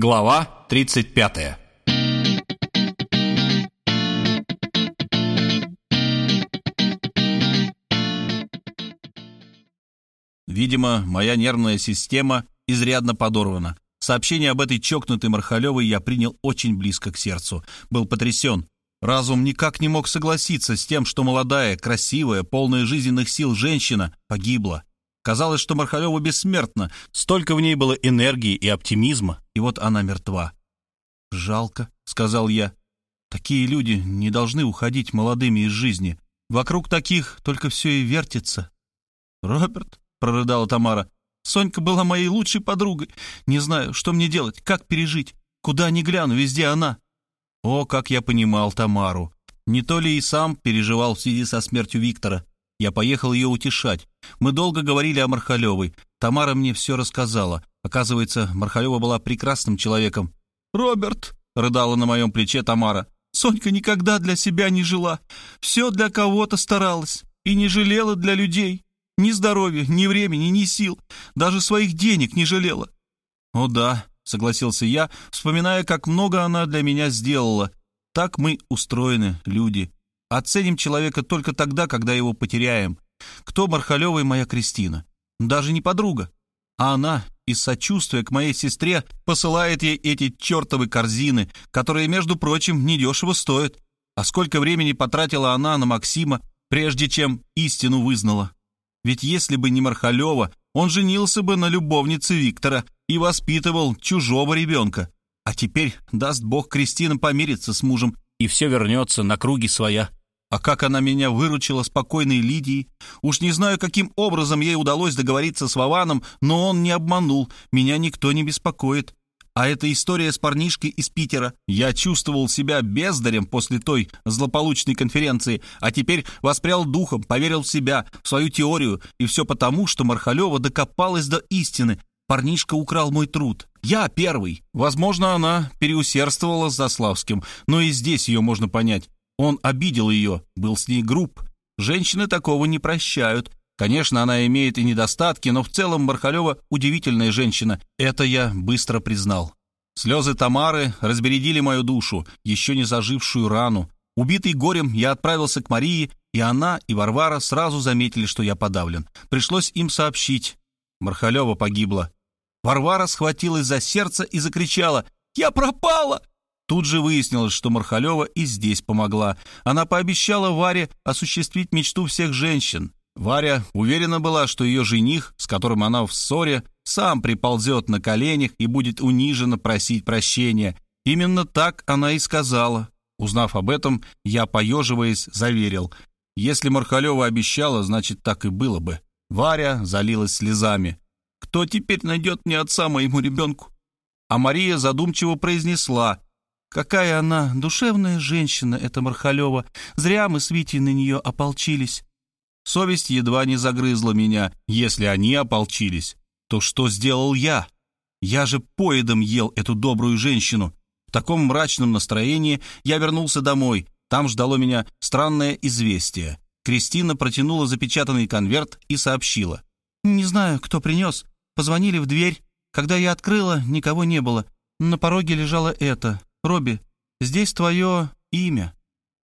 Глава 35 Видимо, моя нервная система изрядно подорвана. Сообщение об этой чокнутой Мархалевой я принял очень близко к сердцу. Был потрясен. Разум никак не мог согласиться с тем, что молодая, красивая, полная жизненных сил женщина погибла. Казалось, что Мархалева бессмертна, столько в ней было энергии и оптимизма, и вот она мертва. «Жалко», — сказал я. «Такие люди не должны уходить молодыми из жизни. Вокруг таких только все и вертится». «Роберт», — прорыдала Тамара, — «Сонька была моей лучшей подругой. Не знаю, что мне делать, как пережить. Куда ни гляну, везде она». О, как я понимал Тамару. Не то ли и сам переживал в связи со смертью Виктора. Я поехал ее утешать. Мы долго говорили о Мархалевой. Тамара мне все рассказала. Оказывается, Мархалева была прекрасным человеком. «Роберт!» — рыдала на моем плече Тамара. «Сонька никогда для себя не жила. Все для кого-то старалась. И не жалела для людей. Ни здоровья, ни времени, ни сил. Даже своих денег не жалела». «О да», — согласился я, вспоминая, как много она для меня сделала. «Так мы устроены, люди. Оценим человека только тогда, когда его потеряем. Кто Мархалева и моя Кристина? Даже не подруга. А она из сочувствия к моей сестре посылает ей эти чертовы корзины, которые, между прочим, недешево стоят. А сколько времени потратила она на Максима, прежде чем истину вызнала? Ведь если бы не Мархалева, он женился бы на любовнице Виктора и воспитывал чужого ребенка. А теперь, даст Бог, Кристина помирится с мужем, и все вернется на круги своя. А как она меня выручила спокойной Лидией. Уж не знаю, каким образом ей удалось договориться с Вованом, но он не обманул, меня никто не беспокоит. А эта история с парнишкой из Питера. Я чувствовал себя бездарем после той злополучной конференции, а теперь воспрял духом, поверил в себя, в свою теорию, и все потому, что Мархалева докопалась до истины. Парнишка украл мой труд. Я первый. Возможно, она переусердствовала с Заславским, но и здесь ее можно понять. Он обидел ее, был с ней груб. Женщины такого не прощают. Конечно, она имеет и недостатки, но в целом Мархалева удивительная женщина. Это я быстро признал. Слезы Тамары разбередили мою душу, еще не зажившую рану. Убитый горем, я отправился к Марии, и она, и Варвара сразу заметили, что я подавлен. Пришлось им сообщить. Мархалева погибла. Варвара схватилась за сердце и закричала «Я пропала!» Тут же выяснилось, что Мархалева и здесь помогла. Она пообещала Варе осуществить мечту всех женщин. Варя уверена была, что ее жених, с которым она в ссоре, сам приползет на коленях и будет униженно просить прощения. Именно так она и сказала. Узнав об этом, я, поеживаясь, заверил. Если Мархалева обещала, значит, так и было бы. Варя залилась слезами. «Кто теперь найдет мне отца моему ребенку?» А Мария задумчиво произнесла. Какая она душевная женщина, эта Мархалева. Зря мы с Витей на нее ополчились. Совесть едва не загрызла меня. Если они ополчились, то что сделал я? Я же поедом ел эту добрую женщину. В таком мрачном настроении я вернулся домой. Там ждало меня странное известие. Кристина протянула запечатанный конверт и сообщила. «Не знаю, кто принес. Позвонили в дверь. Когда я открыла, никого не было. На пороге лежало это. Робби, здесь твое имя».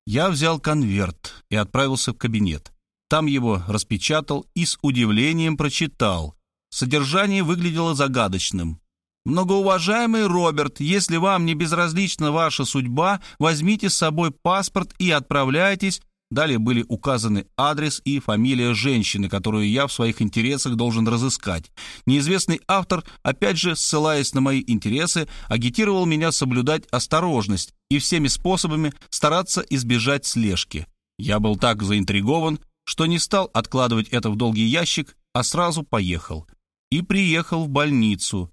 Я взял конверт и отправился в кабинет. Там его распечатал и с удивлением прочитал. Содержание выглядело загадочным. «Многоуважаемый Роберт, если вам не безразлична ваша судьба, возьмите с собой паспорт и отправляйтесь Далее были указаны адрес и фамилия женщины, которую я в своих интересах должен разыскать. Неизвестный автор, опять же, ссылаясь на мои интересы, агитировал меня соблюдать осторожность и всеми способами стараться избежать слежки. Я был так заинтригован, что не стал откладывать это в долгий ящик, а сразу поехал. И приехал в больницу.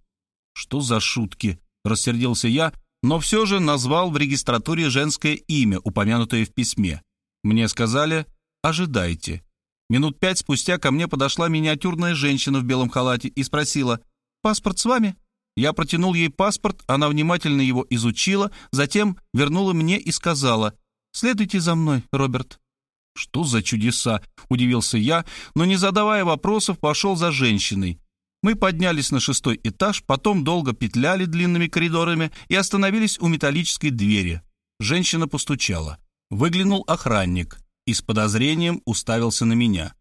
Что за шутки? Рассердился я, но все же назвал в регистратуре женское имя, упомянутое в письме. Мне сказали «ожидайте». Минут пять спустя ко мне подошла миниатюрная женщина в белом халате и спросила «Паспорт с вами?» Я протянул ей паспорт, она внимательно его изучила, затем вернула мне и сказала «Следуйте за мной, Роберт». «Что за чудеса?» — удивился я, но, не задавая вопросов, пошел за женщиной. Мы поднялись на шестой этаж, потом долго петляли длинными коридорами и остановились у металлической двери. Женщина постучала. Выглянул охранник и с подозрением уставился на меня.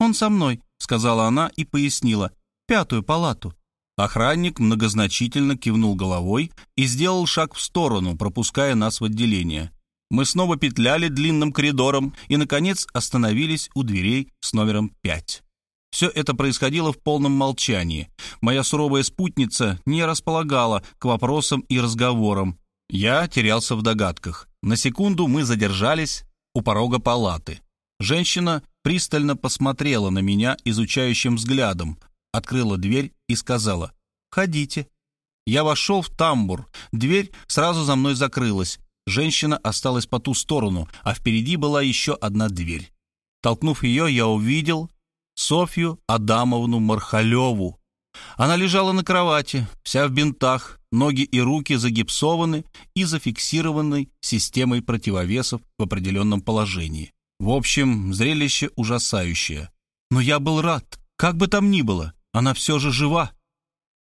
«Он со мной», — сказала она и пояснила. «Пятую палату». Охранник многозначительно кивнул головой и сделал шаг в сторону, пропуская нас в отделение. Мы снова петляли длинным коридором и, наконец, остановились у дверей с номером пять. Все это происходило в полном молчании. Моя суровая спутница не располагала к вопросам и разговорам. Я терялся в догадках. На секунду мы задержались у порога палаты. Женщина пристально посмотрела на меня изучающим взглядом, открыла дверь и сказала «Входите». Я вошел в тамбур, дверь сразу за мной закрылась. Женщина осталась по ту сторону, а впереди была еще одна дверь. Толкнув ее, я увидел Софью Адамовну Мархалеву. Она лежала на кровати, вся в бинтах, ноги и руки загипсованы и зафиксированы системой противовесов в определенном положении. В общем, зрелище ужасающее. Но я был рад, как бы там ни было, она все же жива.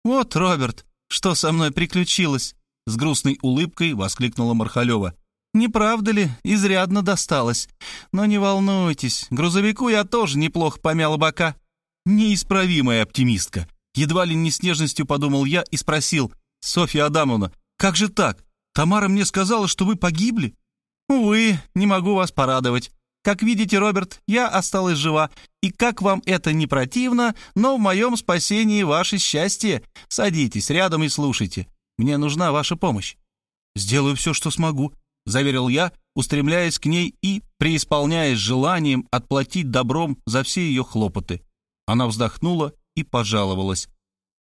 «Вот, Роберт, что со мной приключилось?» С грустной улыбкой воскликнула Мархалева. Не правда ли, изрядно досталось? Но не волнуйтесь, грузовику я тоже неплохо помяла бока. Неисправимая оптимистка. Едва ли не с нежностью подумал я и спросил, «Софья Адамовна, как же так? Тамара мне сказала, что вы погибли?» «Увы, не могу вас порадовать. Как видите, Роберт, я осталась жива, и как вам это не противно, но в моем спасении ваше счастье. Садитесь рядом и слушайте. Мне нужна ваша помощь». «Сделаю все, что смогу», заверил я, устремляясь к ней и преисполняясь желанием отплатить добром за все ее хлопоты. Она вздохнула и пожаловалась.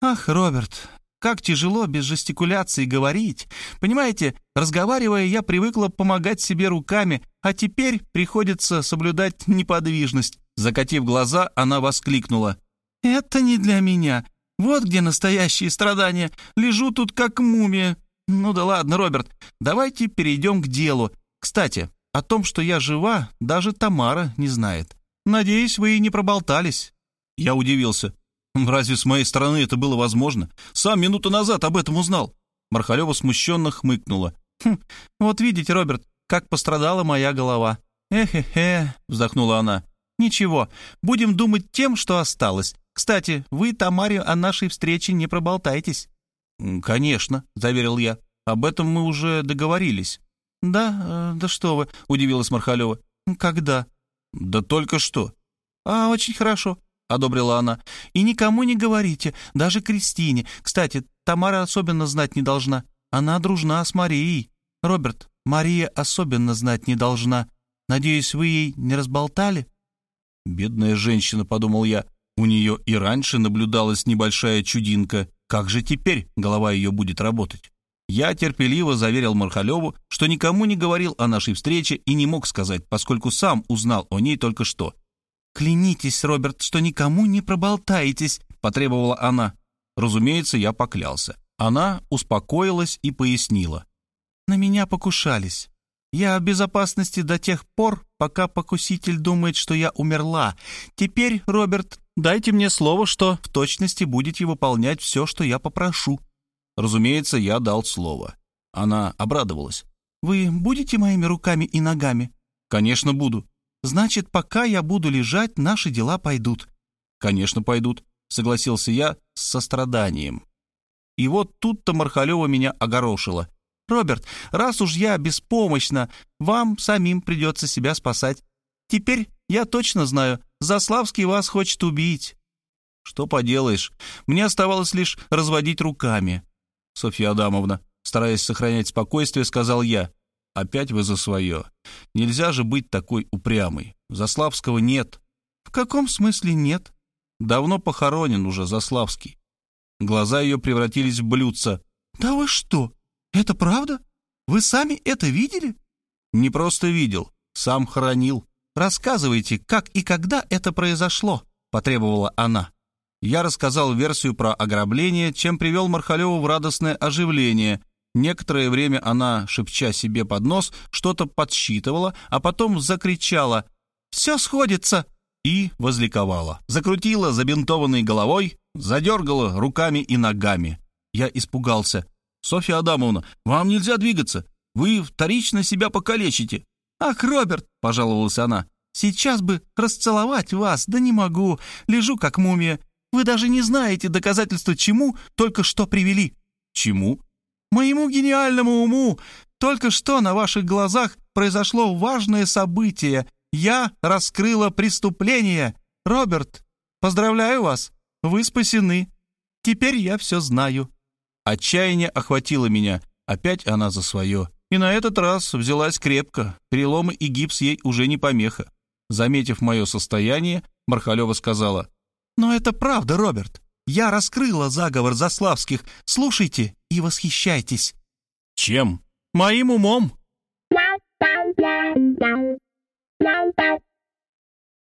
«Ах, Роберт, как тяжело без жестикуляции говорить. Понимаете, разговаривая, я привыкла помогать себе руками, а теперь приходится соблюдать неподвижность». Закатив глаза, она воскликнула. «Это не для меня. Вот где настоящие страдания. Лежу тут как мумия, «Ну да ладно, Роберт, давайте перейдем к делу. Кстати, о том, что я жива, даже Тамара не знает. Надеюсь, вы и не проболтались». Я удивился. «Разве с моей стороны это было возможно? Сам минуту назад об этом узнал». Мархалева смущенно хмыкнула. «Хм, вот видите, Роберт, как пострадала моя голова». «Эхе-хе», — вздохнула она. «Ничего, будем думать тем, что осталось. Кстати, вы, Тамаре, о нашей встрече не проболтайтесь». «Конечно», — заверил я. «Об этом мы уже договорились». «Да? Э, да что вы», — удивилась Мархалева. «Когда?» «Да только что». «А, очень хорошо», — одобрила она. «И никому не говорите, даже Кристине. Кстати, Тамара особенно знать не должна. Она дружна с Марией. Роберт, Мария особенно знать не должна. Надеюсь, вы ей не разболтали?» «Бедная женщина», — подумал я. «У нее и раньше наблюдалась небольшая чудинка, как же теперь голова ее будет работать? Я терпеливо заверил Мархалеву, что никому не говорил о нашей встрече и не мог сказать, поскольку сам узнал о ней только что. «Клянитесь, Роберт, что никому не проболтаетесь», — потребовала она. Разумеется, я поклялся. Она успокоилась и пояснила. «На меня покушались. Я в безопасности до тех пор, пока покуситель думает, что я умерла. Теперь, Роберт, Дайте мне слово, что в точности будете выполнять все, что я попрошу». Разумеется, я дал слово. Она обрадовалась. «Вы будете моими руками и ногами?» «Конечно, буду». «Значит, пока я буду лежать, наши дела пойдут». «Конечно, пойдут», — согласился я с состраданием. И вот тут-то Мархалева меня огорошила. «Роберт, раз уж я беспомощна, вам самим придется себя спасать. Теперь я точно знаю, Заславский вас хочет убить». «Что поделаешь, мне оставалось лишь разводить руками». «Софья Адамовна, стараясь сохранять спокойствие, сказал я. Опять вы за свое. Нельзя же быть такой упрямой. Заславского нет». «В каком смысле нет?» «Давно похоронен уже Заславский». Глаза ее превратились в блюдца. «Да вы что? Это правда? Вы сами это видели?» «Не просто видел, сам хоронил». «Рассказывайте, как и когда это произошло», — потребовала она. Я рассказал версию про ограбление, чем привел Мархалеву в радостное оживление. Некоторое время она, шепча себе под нос, что-то подсчитывала, а потом закричала «Все сходится!» и возликовала. Закрутила забинтованной головой, задергала руками и ногами. Я испугался. «Софья Адамовна, вам нельзя двигаться. Вы вторично себя покалечите». «Ах, Роберт!» — пожаловалась она. «Сейчас бы расцеловать вас, да не могу. Лежу как мумия. Вы даже не знаете доказательства чему только что привели». «Чему?» «Моему гениальному уму. Только что на ваших глазах произошло важное событие. Я раскрыла преступление. Роберт, поздравляю вас. Вы спасены. Теперь я все знаю». Отчаяние охватило меня. Опять она за свое. И на этот раз взялась крепко. Переломы и гипс ей уже не помеха. Заметив мое состояние, Мархалева сказала, «Но это правда, Роберт. Я раскрыла заговор Заславских. Слушайте и восхищайтесь». «Чем?» «Моим умом».